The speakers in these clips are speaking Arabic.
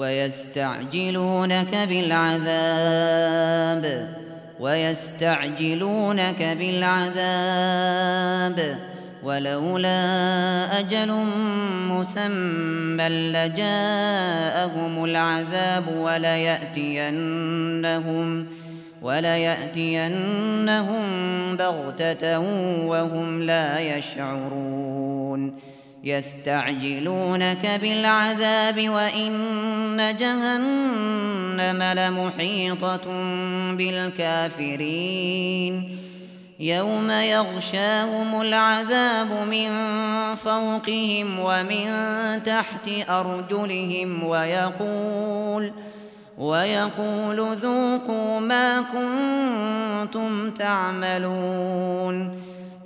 ويستعجلونك بالعذاب ويستعجلونك بالعذاب. ولولا أجل مسمى لجاءهم العذاب وليأتينهم وليأتينهم بغتة وهم لا يشعرون. يستعجلونك بالعذاب وإن جهنم لمحيطة بالكافرين. يوم يغشاهم العذاب من فوقهم ومن تحت أرجلهم ويقول ويقول ذوقوا ما كنتم تعملون.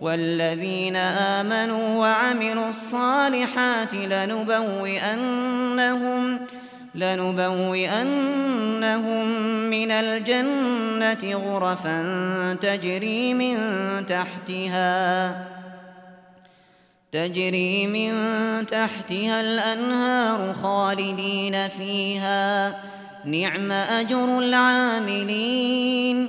والذين آمنوا وعملوا الصالحات لنبوئنهم لنبوئنهم من الجنة غرفا تجري من تحتها تجري من تحتها الأنهار خالدين فيها نعم أجر العاملين